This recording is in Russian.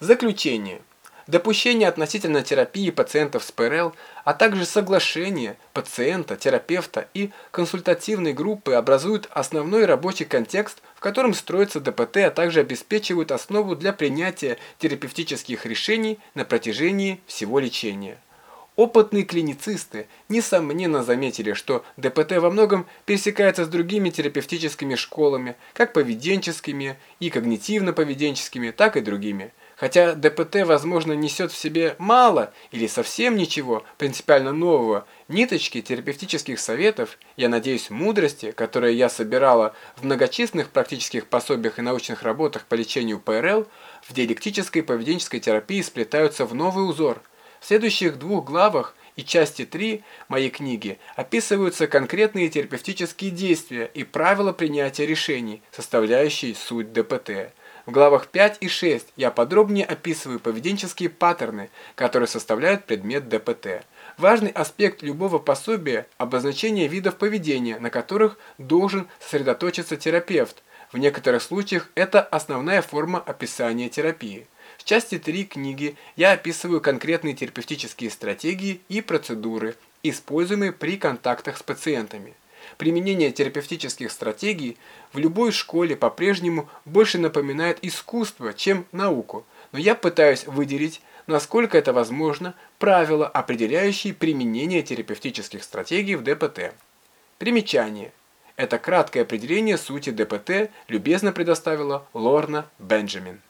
Заключение. Допущение относительно терапии пациентов с ПРЛ, а также соглашение пациента, терапевта и консультативной группы образуют основной рабочий контекст, в котором строится ДПТ, а также обеспечивают основу для принятия терапевтических решений на протяжении всего лечения. Опытные клиницисты, несомненно, заметили, что ДПТ во многом пересекается с другими терапевтическими школами, как поведенческими и когнитивно-поведенческими, так и другими – Хотя ДПТ, возможно, несет в себе мало или совсем ничего принципиально нового, ниточки терапевтических советов, я надеюсь, мудрости, которые я собирала в многочисленных практических пособиях и научных работах по лечению ПРЛ, в диалектической поведенческой терапии сплетаются в новый узор. В следующих двух главах и части 3 моей книги описываются конкретные терапевтические действия и правила принятия решений, составляющие суть ДПТ. В главах 5 и 6 я подробнее описываю поведенческие паттерны, которые составляют предмет ДПТ. Важный аспект любого пособия – обозначение видов поведения, на которых должен сосредоточиться терапевт. В некоторых случаях это основная форма описания терапии. В части 3 книги я описываю конкретные терапевтические стратегии и процедуры, используемые при контактах с пациентами. Применение терапевтических стратегий в любой школе по-прежнему больше напоминает искусство, чем науку, но я пытаюсь выделить, насколько это возможно, правила, определяющие применение терапевтических стратегий в ДПТ. Примечание. Это краткое определение сути ДПТ любезно предоставила Лорна Бенджамин.